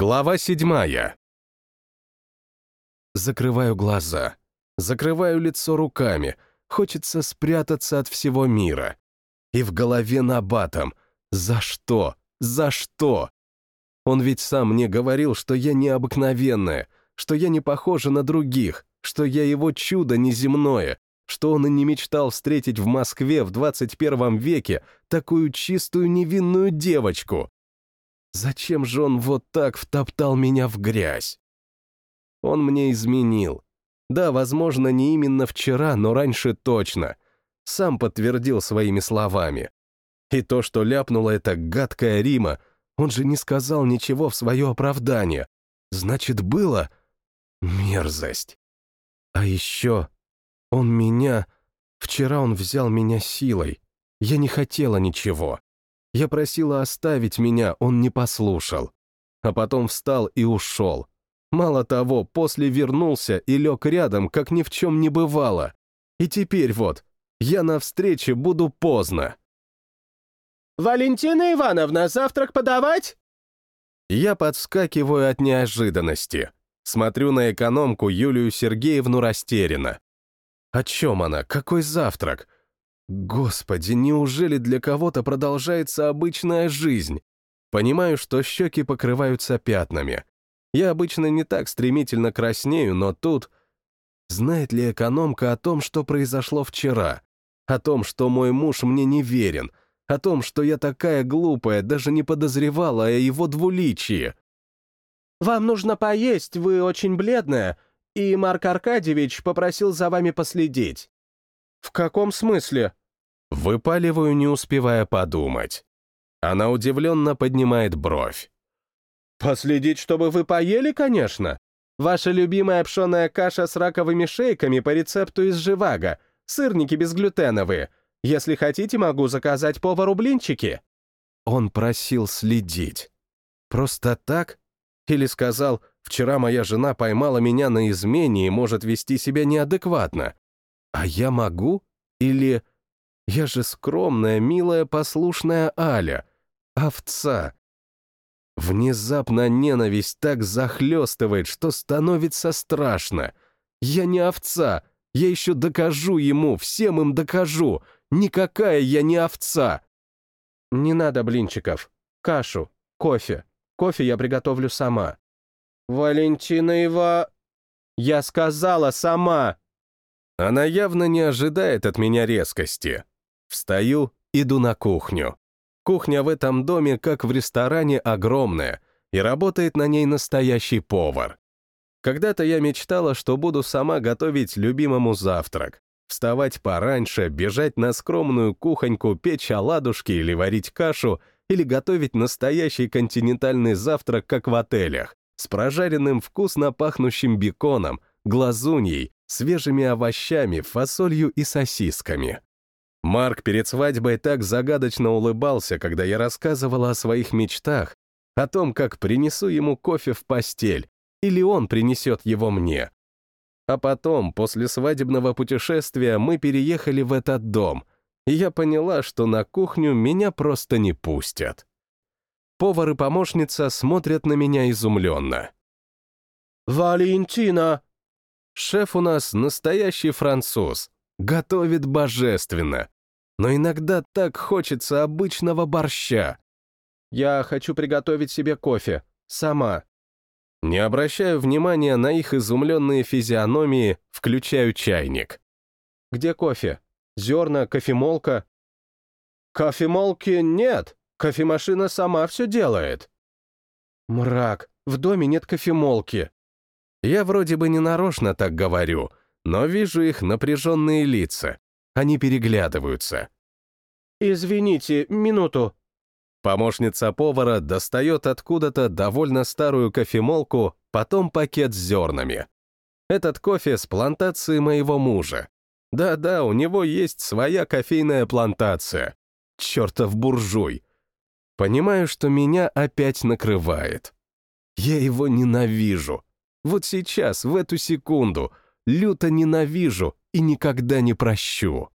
Глава седьмая. Закрываю глаза. Закрываю лицо руками. Хочется спрятаться от всего мира. И в голове набатом. За что? За что? Он ведь сам мне говорил, что я необыкновенная, что я не похожа на других, что я его чудо неземное, что он и не мечтал встретить в Москве в 21 веке такую чистую невинную девочку. Зачем же он вот так втоптал меня в грязь? Он мне изменил. Да, возможно, не именно вчера, но раньше точно. Сам подтвердил своими словами. И то, что ляпнула эта гадкая Рима, он же не сказал ничего в свое оправдание. Значит, было мерзость. А еще он меня... Вчера он взял меня силой. Я не хотела ничего. Я просила оставить меня, он не послушал. А потом встал и ушел. Мало того, после вернулся и лег рядом, как ни в чем не бывало. И теперь вот, я на встрече буду поздно. «Валентина Ивановна, завтрак подавать?» Я подскакиваю от неожиданности. Смотрю на экономку Юлию Сергеевну растерянно. О чем она? Какой завтрак? Господи, неужели для кого-то продолжается обычная жизнь? Понимаю, что щеки покрываются пятнами. Я обычно не так стремительно краснею, но тут... Знает ли экономка о том, что произошло вчера? О том, что мой муж мне не верен? О том, что я такая глупая, даже не подозревала о его двуличии? «Вам нужно поесть, вы очень бледная, и Марк Аркадьевич попросил за вами последить». «В каком смысле?» Выпаливаю, не успевая подумать. Она удивленно поднимает бровь. «Последить, чтобы вы поели, конечно. Ваша любимая пшеная каша с раковыми шейками по рецепту из Живаго, сырники безглютеновые. Если хотите, могу заказать повару блинчики». Он просил следить. Просто так? Или сказал, вчера моя жена поймала меня на измене и может вести себя неадекватно. А я могу? Или я же скромная, милая, послушная Аля. Овца. Внезапно ненависть так захлестывает, что становится страшно. Я не овца. Я еще докажу ему, всем им докажу. Никакая я не овца. Не надо блинчиков. Кашу, кофе. Кофе я приготовлю сама. Валентина Ива... Я сказала сама. Она явно не ожидает от меня резкости. Встаю, иду на кухню. Кухня в этом доме, как в ресторане, огромная, и работает на ней настоящий повар. Когда-то я мечтала, что буду сама готовить любимому завтрак. Вставать пораньше, бежать на скромную кухоньку, печь оладушки или варить кашу, или готовить настоящий континентальный завтрак, как в отелях, с прожаренным вкусно пахнущим беконом, глазуньей, свежими овощами, фасолью и сосисками. Марк перед свадьбой так загадочно улыбался, когда я рассказывала о своих мечтах, о том, как принесу ему кофе в постель, или он принесет его мне. А потом, после свадебного путешествия, мы переехали в этот дом, и я поняла, что на кухню меня просто не пустят. Повар и помощница смотрят на меня изумленно. «Валентина!» Шеф у нас настоящий француз, Готовит божественно. Но иногда так хочется обычного борща. Я хочу приготовить себе кофе. Сама. Не обращаю внимания на их изумленные физиономии, включаю чайник. Где кофе? Зерна, кофемолка? Кофемолки нет. Кофемашина сама все делает. Мрак, в доме нет кофемолки. Я вроде бы не нарочно так говорю, но вижу их напряженные лица. Они переглядываются. «Извините, минуту». Помощница повара достает откуда-то довольно старую кофемолку, потом пакет с зернами. Этот кофе с плантации моего мужа. Да-да, у него есть своя кофейная плантация. Чертов буржуй. Понимаю, что меня опять накрывает. Я его ненавижу. Вот сейчас, в эту секунду, люто ненавижу и никогда не прощу.